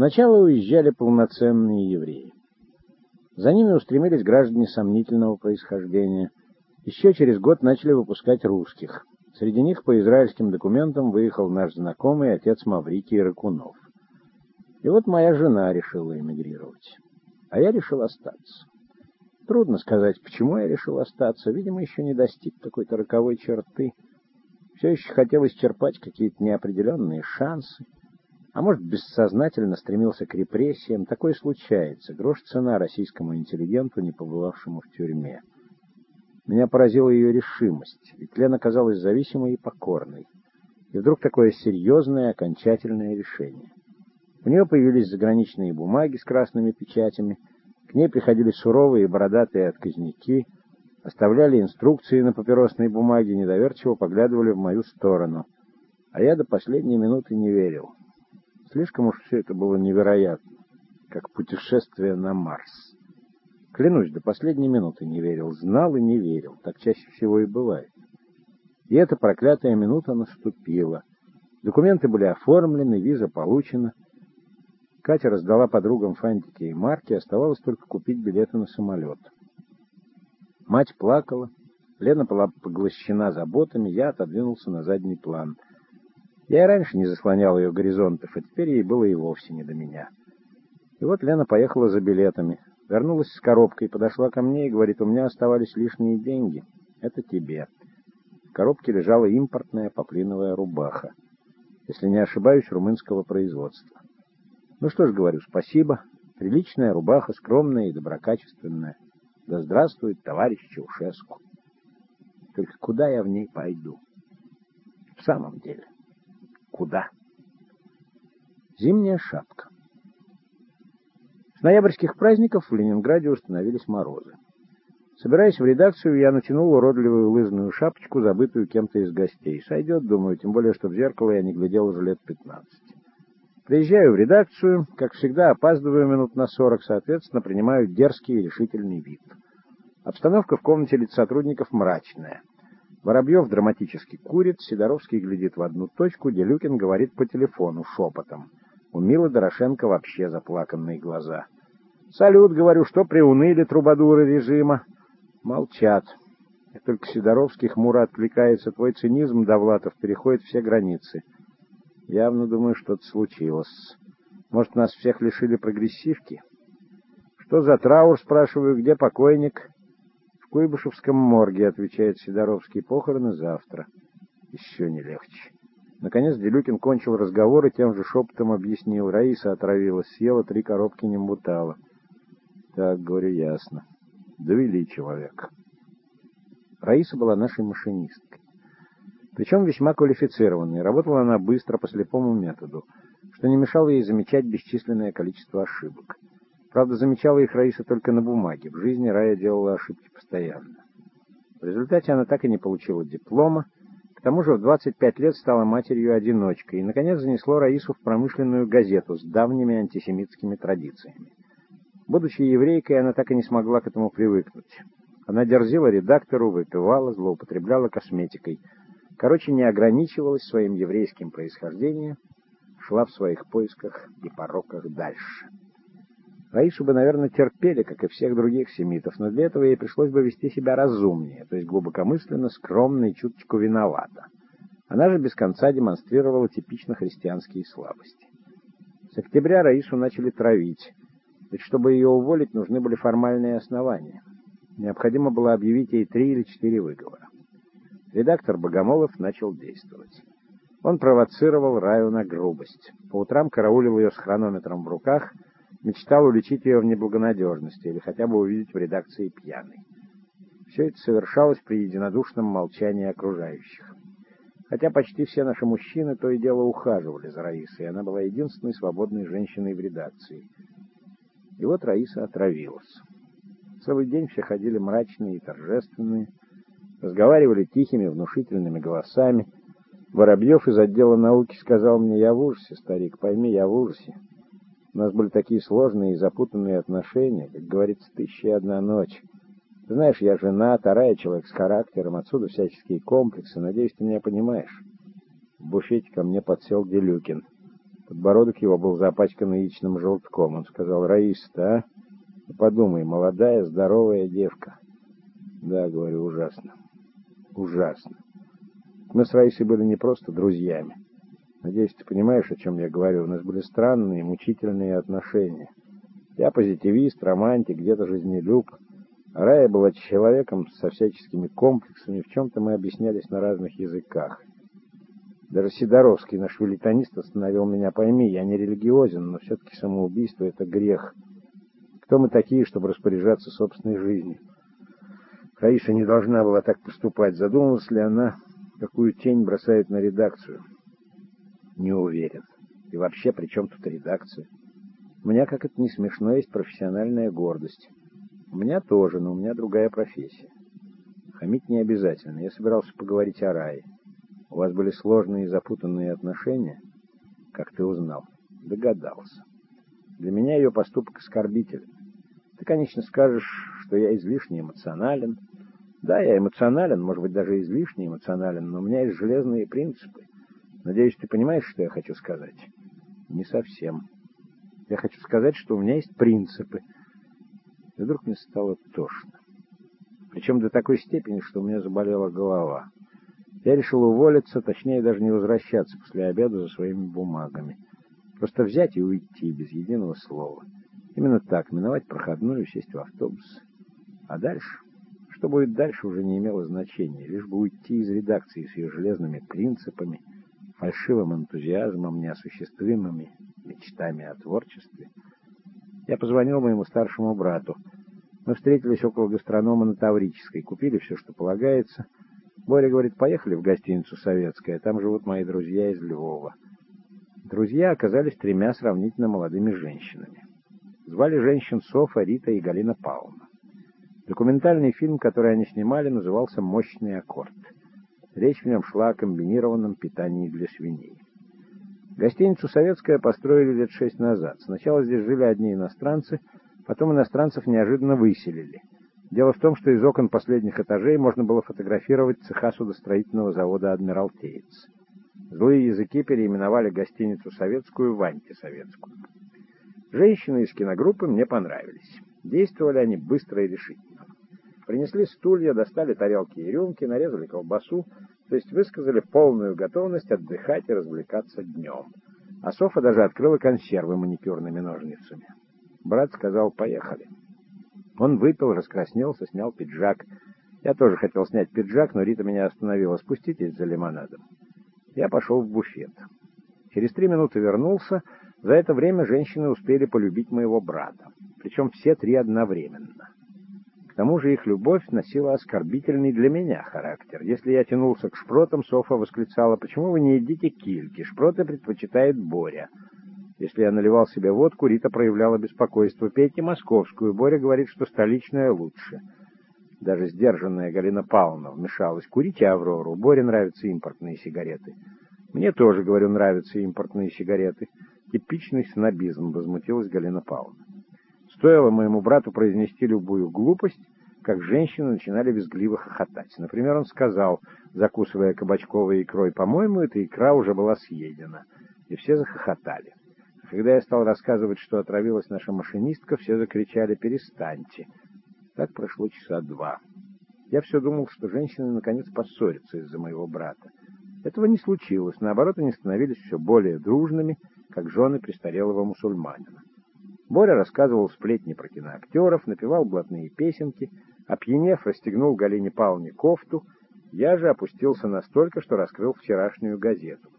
Сначала уезжали полноценные евреи. За ними устремились граждане сомнительного происхождения. Еще через год начали выпускать русских. Среди них по израильским документам выехал наш знакомый отец Маврикий Ракунов. И вот моя жена решила эмигрировать, а я решил остаться. Трудно сказать, почему я решил остаться. Видимо, еще не достиг какой-то роковой черты. Все еще хотел исчерпать какие-то неопределенные шансы. А может, бессознательно стремился к репрессиям. Такое случается. Грош цена российскому интеллигенту, не побывавшему в тюрьме. Меня поразила ее решимость, ведь Лена казалась зависимой и покорной. И вдруг такое серьезное окончательное решение. У нее появились заграничные бумаги с красными печатями, к ней приходили суровые бородатые отказники, оставляли инструкции на папиросной бумаге, недоверчиво поглядывали в мою сторону. А я до последней минуты не верил. Слишком уж все это было невероятно, как путешествие на Марс. Клянусь, до последней минуты не верил, знал и не верил, так чаще всего и бывает. И эта проклятая минута наступила. Документы были оформлены, виза получена. Катя раздала подругам фантики и марки, оставалось только купить билеты на самолет. Мать плакала, Лена была поглощена заботами, я отодвинулся на задний план. Я и раньше не заслонял ее горизонтов, а теперь ей было и вовсе не до меня. И вот Лена поехала за билетами. Вернулась с коробкой, подошла ко мне и говорит, у меня оставались лишние деньги. Это тебе. В коробке лежала импортная поплиновая рубаха. Если не ошибаюсь, румынского производства. Ну что ж, говорю, спасибо. Приличная рубаха, скромная и доброкачественная. Да здравствует товарищ Чаушеску. Только куда я в ней пойду? В самом деле, куда? Зимняя шапка. С ноябрьских праздников в Ленинграде установились морозы. Собираясь в редакцию, я натянул уродливую лыжную шапочку, забытую кем-то из гостей. Сойдет, думаю, тем более, что в зеркало я не глядел уже лет пятнадцать. Приезжаю в редакцию, как всегда, опаздываю минут на сорок, соответственно, принимаю дерзкий и решительный вид. Обстановка в комнате лиц сотрудников мрачная. Воробьев драматически курит, Сидоровский глядит в одну точку, Делюкин говорит по телефону шепотом. У Милы Дорошенко вообще заплаканные глаза. «Салют, — говорю, — что приуныли трубадуры режима?» Молчат. И только Сидоровский хмуро откликается. Твой цинизм, Довлатов, переходит все границы. Явно, думаю, что-то случилось. Может, нас всех лишили прогрессивки? Что за траур, спрашиваю, где покойник? Куйбышевском морге, отвечает Сидоровский. Похороны завтра. Еще не легче. Наконец Делюкин кончил разговор и тем же шепотом объяснил. Раиса отравилась, съела три коробки нембутала. Так, говорю, ясно. Довели человека. Раиса была нашей машинисткой. Причем весьма квалифицированной. Работала она быстро, по слепому методу, что не мешало ей замечать бесчисленное количество ошибок. Правда, замечала их Раиса только на бумаге. В жизни Рая делала ошибки постоянно. В результате она так и не получила диплома, к тому же в 25 лет стала матерью-одиночкой и, наконец, занесло Раису в промышленную газету с давними антисемитскими традициями. Будучи еврейкой, она так и не смогла к этому привыкнуть. Она дерзила редактору, выпивала, злоупотребляла косметикой. Короче, не ограничивалась своим еврейским происхождением, шла в своих поисках и пороках дальше. Раишу бы, наверное, терпели, как и всех других семитов, но для этого ей пришлось бы вести себя разумнее, то есть глубокомысленно, скромно и чуточку виновата. Она же без конца демонстрировала типично христианские слабости. С октября Раису начали травить, ведь чтобы ее уволить, нужны были формальные основания. Необходимо было объявить ей три или четыре выговора. Редактор Богомолов начал действовать. Он провоцировал Раю на грубость. По утрам караулил ее с хронометром в руках — Мечтал уличить ее в неблагонадежности или хотя бы увидеть в редакции пьяной. Все это совершалось при единодушном молчании окружающих. Хотя почти все наши мужчины то и дело ухаживали за Раисой, она была единственной свободной женщиной в редакции. И вот Раиса отравилась. Целый день все ходили мрачные и торжественные, разговаривали тихими, внушительными голосами. Воробьев из отдела науки сказал мне, я в ужасе, старик, пойми, я в ужасе. У нас были такие сложные и запутанные отношения, как говорится, тысяча и одна ночь. Ты знаешь, я жена, вторая человек с характером, отсюда всяческие комплексы. Надеюсь, ты меня понимаешь. В буфете ко мне подсел Делюкин. Подбородок его был запачкан яичным желтком. Он сказал, «Раиса, а? Ну, подумай, молодая, здоровая девка». «Да, — говорю, — ужасно. Ужасно. Мы с Раисой были не просто друзьями. Надеюсь, ты понимаешь, о чем я говорю. У нас были странные, мучительные отношения. Я позитивист, романтик, где-то жизнелюб. А Рая была человеком со всяческими комплексами. В чем-то мы объяснялись на разных языках. Даже Сидоровский, наш велитонист, остановил меня. Пойми, я не религиозен, но все-таки самоубийство — это грех. Кто мы такие, чтобы распоряжаться собственной жизнью? Раиса не должна была так поступать. Задумалась ли она, какую тень бросает на редакцию? Не уверен. И вообще, при чем тут редакция? У меня, как это не смешно, есть профессиональная гордость. У меня тоже, но у меня другая профессия. Хамить не обязательно. Я собирался поговорить о рае. У вас были сложные и запутанные отношения? Как ты узнал? Догадался. Для меня ее поступок оскорбителен. Ты, конечно, скажешь, что я излишне эмоционален. Да, я эмоционален, может быть, даже излишне эмоционален, но у меня есть железные принципы. Надеюсь, ты понимаешь, что я хочу сказать? Не совсем. Я хочу сказать, что у меня есть принципы. И вдруг мне стало тошно. Причем до такой степени, что у меня заболела голова. Я решил уволиться, точнее даже не возвращаться после обеда за своими бумагами. Просто взять и уйти без единого слова. Именно так, миновать проходную, сесть в автобус. А дальше? Что будет дальше, уже не имело значения. Лишь бы уйти из редакции с ее железными принципами, фальшивым энтузиазмом, неосуществимыми мечтами о творчестве. Я позвонил моему старшему брату. Мы встретились около гастронома на Таврической, купили все, что полагается. Боря говорит, поехали в гостиницу «Советская», там живут мои друзья из Львова. Друзья оказались тремя сравнительно молодыми женщинами. Звали женщин Софа, Рита и Галина Павловна. Документальный фильм, который они снимали, назывался «Мощный аккорд». Речь в нем шла о комбинированном питании для свиней. Гостиницу «Советская» построили лет шесть назад. Сначала здесь жили одни иностранцы, потом иностранцев неожиданно выселили. Дело в том, что из окон последних этажей можно было фотографировать цеха судостроительного завода «Адмиралтеец». Злые языки переименовали гостиницу «Советскую» в «Антисоветскую». Женщины из киногруппы мне понравились. Действовали они быстро и решительно. Принесли стулья, достали тарелки и рюмки, нарезали колбасу, то есть высказали полную готовность отдыхать и развлекаться днем. А Софа даже открыла консервы маникюрными ножницами. Брат сказал «поехали». Он выпил, раскраснелся, снял пиджак. Я тоже хотел снять пиджак, но Рита меня остановила. «Спуститесь за лимонадом». Я пошел в буфет. Через три минуты вернулся. За это время женщины успели полюбить моего брата. Причем все три одновременно. К тому же их любовь носила оскорбительный для меня характер. Если я тянулся к шпротам, Софа восклицала, «Почему вы не едите кильки? Шпроты предпочитает Боря». Если я наливал себе водку, Рита проявляла беспокойство. «Пейте московскую. Боря говорит, что столичная лучше». Даже сдержанная Галина Павловна вмешалась. «Курите Аврору. Боре нравятся импортные сигареты». «Мне тоже, говорю, нравятся импортные сигареты». Типичный снобизм, возмутилась Галина Павловна. Стоило моему брату произнести любую глупость, как женщины начинали визгливо хохотать. Например, он сказал, закусывая кабачковой икрой, «По-моему, эта икра уже была съедена». И все захохотали. А когда я стал рассказывать, что отравилась наша машинистка, все закричали «Перестаньте». Так прошло часа два. Я все думал, что женщины наконец поссорятся из-за моего брата. Этого не случилось. Наоборот, они становились все более дружными, как жены престарелого мусульманина. Боря рассказывал сплетни про киноактеров, напевал блатные песенки, опьянев, расстегнул Галине Павловне кофту, я же опустился настолько, что раскрыл вчерашнюю газету.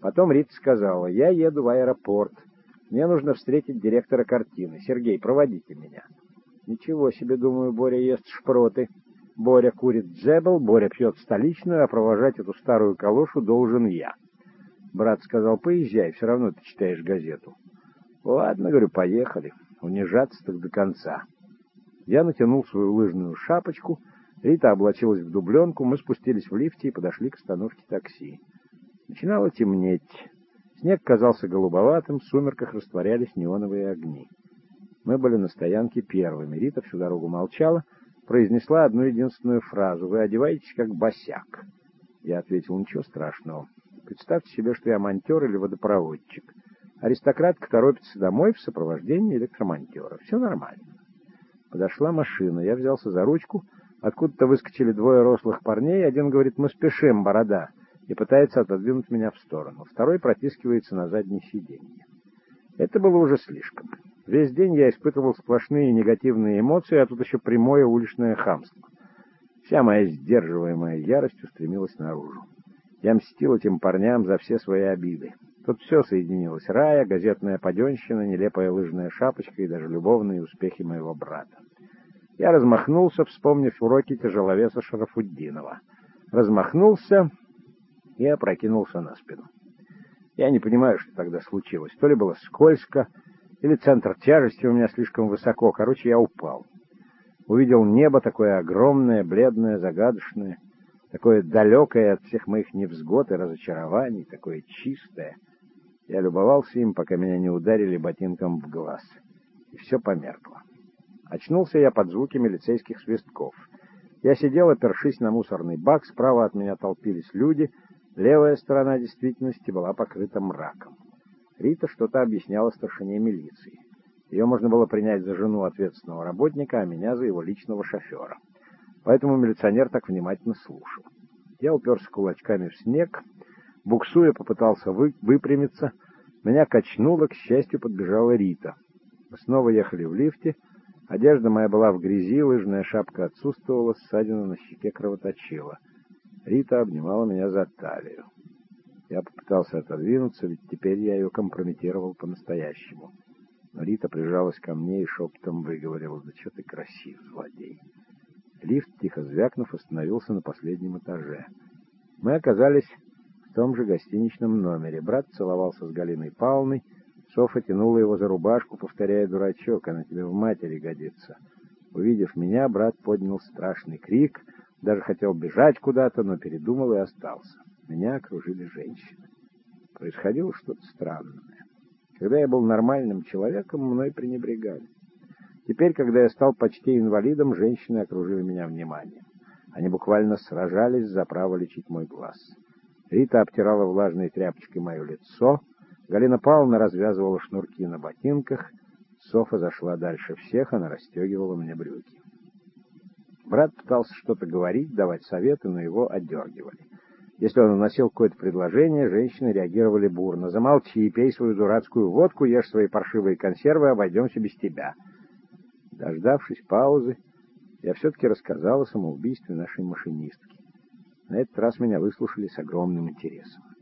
Потом Рита сказала, я еду в аэропорт, мне нужно встретить директора картины. Сергей, проводите меня. Ничего себе, думаю, Боря ест шпроты. Боря курит джебл, Боря пьет столичную, а провожать эту старую калошу должен я. Брат сказал, поезжай, все равно ты читаешь газету. Ладно, говорю, поехали. Унижаться так до конца. Я натянул свою лыжную шапочку, Рита облачилась в дубленку, мы спустились в лифте и подошли к остановке такси. Начинало темнеть. Снег казался голубоватым, в сумерках растворялись неоновые огни. Мы были на стоянке первыми. Рита всю дорогу молчала, произнесла одну единственную фразу. «Вы одеваетесь как босяк». Я ответил, «Ничего страшного. Представьте себе, что я монтер или водопроводчик. Аристократка торопится домой в сопровождении электромонтера. Все нормально. Подошла машина. Я взялся за ручку. Откуда-то выскочили двое рослых парней. Один говорит, мы спешим, борода, и пытается отодвинуть меня в сторону. Второй протискивается на заднее сиденье. Это было уже слишком. Весь день я испытывал сплошные негативные эмоции, а тут еще прямое уличное хамство. Вся моя сдерживаемая ярость устремилась наружу. Я мстил этим парням за все свои обиды. Тут все соединилось. Рая, газетная паденщина, нелепая лыжная шапочка и даже любовные успехи моего брата. Я размахнулся, вспомнив уроки тяжеловеса Шарафуддинова. Размахнулся и опрокинулся на спину. Я не понимаю, что тогда случилось. То ли было скользко, или центр тяжести у меня слишком высоко. Короче, я упал. Увидел небо такое огромное, бледное, загадочное, такое далекое от всех моих невзгод и разочарований, такое чистое — я любовался им, пока меня не ударили ботинком в глаз. И все померкло. Очнулся я под звуки милицейских свистков. Я сидел, опершись на мусорный бак, справа от меня толпились люди, левая сторона действительности была покрыта мраком. Рита что-то объясняла старшине милиции. Ее можно было принять за жену ответственного работника, а меня за его личного шофера. Поэтому милиционер так внимательно слушал. Я уперся кулачками в снег, Буксуя, попытался вы, выпрямиться. Меня качнуло, к счастью, подбежала Рита. Мы снова ехали в лифте. Одежда моя была в грязи, лыжная шапка отсутствовала, ссадина на щеке кровоточила. Рита обнимала меня за талию. Я попытался отодвинуться, ведь теперь я ее компрометировал по-настоящему. Но Рита прижалась ко мне и шепотом выговорила, «Да что ты красив, злодей!» Лифт, тихо звякнув, остановился на последнем этаже. Мы оказались том же гостиничном номере. Брат целовался с Галиной Павловной. Софа тянула его за рубашку, повторяя, «Дурачок, она тебе в матери годится». Увидев меня, брат поднял страшный крик, даже хотел бежать куда-то, но передумал и остался. Меня окружили женщины. Происходило что-то странное. Когда я был нормальным человеком, мной пренебрегали. Теперь, когда я стал почти инвалидом, женщины окружили меня вниманием. Они буквально сражались за право лечить мой глаз. Рита обтирала влажной тряпочкой мое лицо. Галина Павловна развязывала шнурки на ботинках. Софа зашла дальше всех, она расстегивала мне брюки. Брат пытался что-то говорить, давать советы, но его отдергивали. Если он вносил какое-то предложение, женщины реагировали бурно. «Замолчи, пей свою дурацкую водку, ешь свои паршивые консервы, обойдемся без тебя». Дождавшись паузы, я все-таки рассказал о самоубийстве нашей машинистки. На этот раз меня выслушали с огромным интересом.